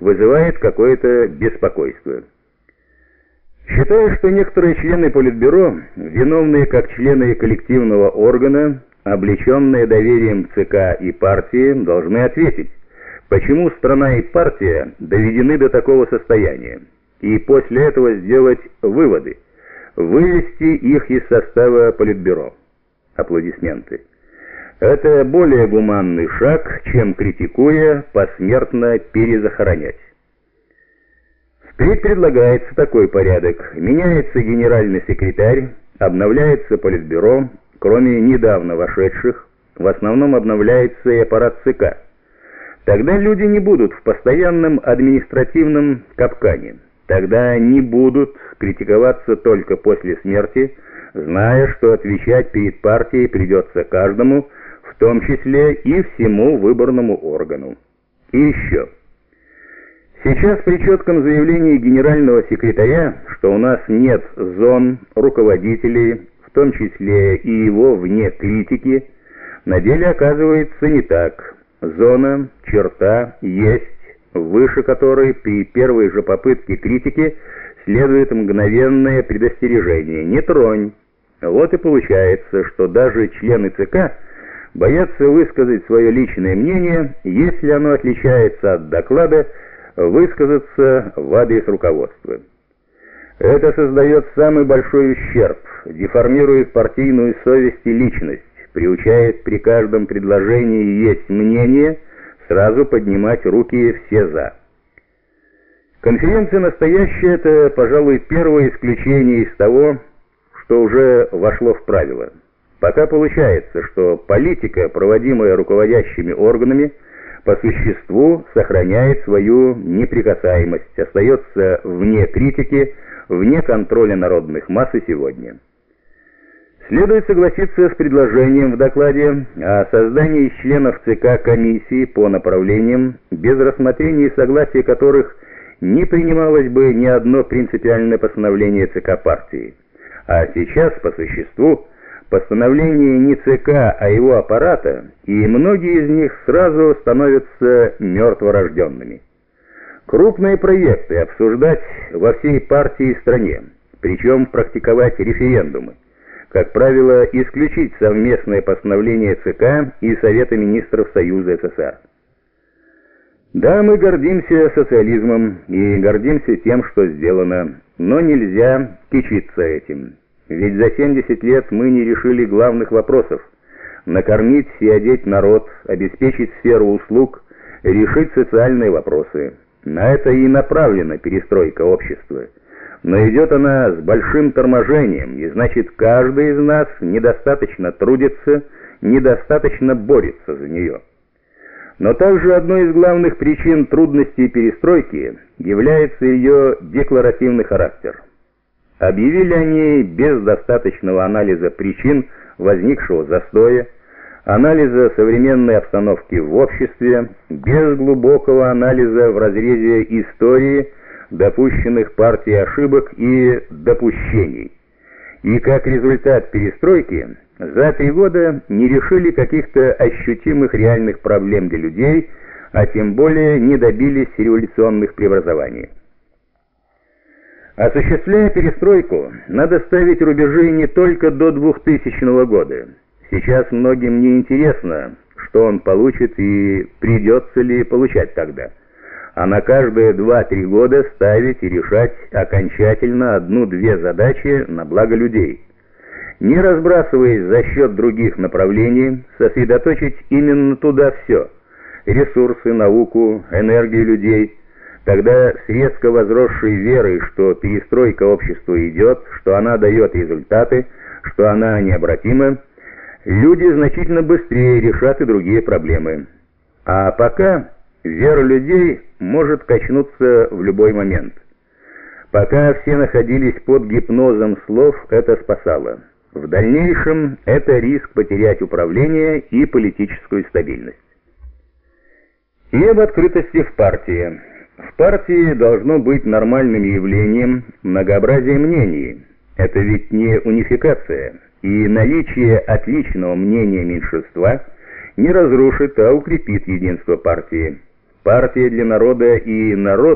вызывает какое-то беспокойство. Считаю, что некоторые члены Политбюро, виновные как члены коллективного органа, облеченные доверием ЦК и партии, должны ответить, почему страна и партия доведены до такого состояния, и после этого сделать выводы, вывести их из состава Политбюро. Аплодисменты. Это более гуманный шаг, чем критикуя, посмертно перезахоронять. Впредь предлагается такой порядок. Меняется генеральный секретарь, обновляется политбюро, кроме недавно вошедших, в основном обновляется и аппарат ЦК. Тогда люди не будут в постоянном административном капкане. Тогда не будут критиковаться только после смерти, зная, что отвечать перед партией придется каждому, в том числе и всему выборному органу. И еще. Сейчас при четком заявлении генерального секретаря, что у нас нет зон руководителей, в том числе и его вне критики, на деле оказывается не так. Зона, черта есть, выше которой при первой же попытке критики следует мгновенное предостережение «не тронь». Вот и получается, что даже члены ЦК боятся высказать свое личное мнение, если оно отличается от доклада, высказаться в адрес руководства. Это создает самый большой ущерб, деформирует партийную совесть и личность, приучает при каждом предложении есть мнение, сразу поднимать руки все «за». Конференция настоящая – это, пожалуй, первое исключение из того, что уже вошло в правило. Пока получается, что политика, проводимая руководящими органами, по существу сохраняет свою неприкасаемость, остается вне критики, вне контроля народных масс и сегодня. Следует согласиться с предложением в докладе о создании членов ЦК комиссии по направлениям, без рассмотрения и согласия которых не принималось бы ни одно принципиальное постановление ЦК партии. А сейчас, по существу, постановление не ЦК, а его аппарата, и многие из них сразу становятся мертворожденными. Крупные проекты обсуждать во всей партии и стране, причем практиковать референдумы. Как правило, исключить совместное постановление ЦК и Совета министров Союза СССР. Да, мы гордимся социализмом и гордимся тем, что сделано, но нельзя кичиться этим. Ведь за 70 лет мы не решили главных вопросов – накормить и одеть народ, обеспечить сферу услуг, решить социальные вопросы. На это и направлена перестройка общества. Но идет она с большим торможением, и значит каждый из нас недостаточно трудится, недостаточно борется за нее. Но также одной из главных причин трудностей перестройки является ее декларативный характер. Объявили они без достаточного анализа причин возникшего застоя, анализа современной обстановки в обществе, без глубокого анализа в разрезе истории, допущенных партией ошибок и допущений. И как результат перестройки за три года не решили каких-то ощутимых реальных проблем для людей, а тем более не добились революционных преобразований. Осуществляя перестройку, надо ставить рубежи не только до 2000 года. Сейчас многим не интересно, что он получит и придется ли получать тогда. А на каждые 2-3 года ставить и решать окончательно одну-две задачи на благо людей. Не разбрасываясь за счет других направлений, сосредоточить именно туда все – ресурсы, науку, энергию людей – Тогда с резко возросшей верой, что перестройка общества идет, что она дает результаты, что она необратима, люди значительно быстрее решат и другие проблемы. А пока вера людей может качнуться в любой момент. Пока все находились под гипнозом слов, это спасало. В дальнейшем это риск потерять управление и политическую стабильность. И об открытости в партии. В партии должно быть нормальным явлением многообразие мнений. Это ведь не унификация, и наличие отличного мнения меньшинства не разрушит, а укрепит единство партии. партия для народа и народ